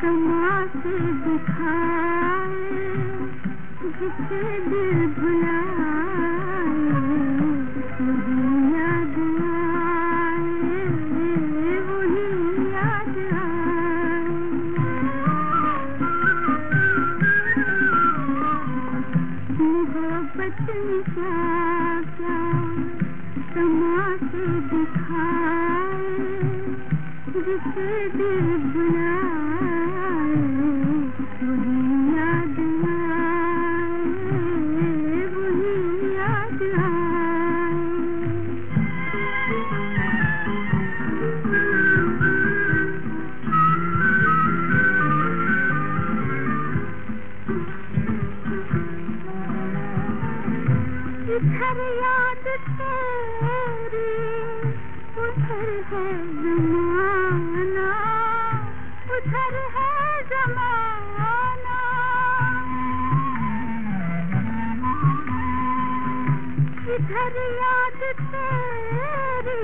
तमाशे दिखाए जिसे दिल वही याद आए, वही याद आए। मोहब्बत क्या क्या तमाशे दिखाए इधर याद तेरी, उधर है जमाना, उधर है जमाना। इधर याद तेरी,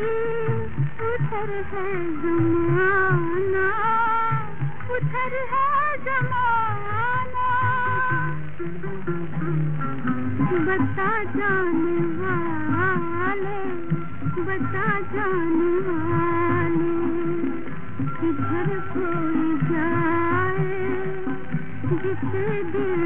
उधर है जमाना, उधर है जमाना। बता जाने वाले बता जाने वाले किधर कोई जाए जिसे दिल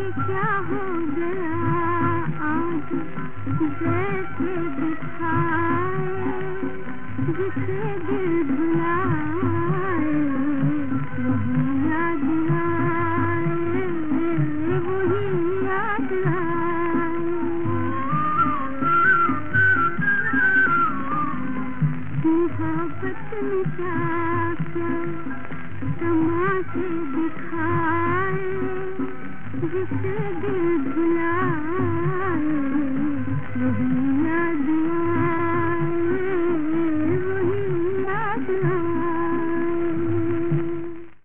क्या हो गया आज? जैसे जिसे दिल भुलाए वही याद आए वही याद आए। मोहब्बत क्या क्या दिखाए जिसे दिल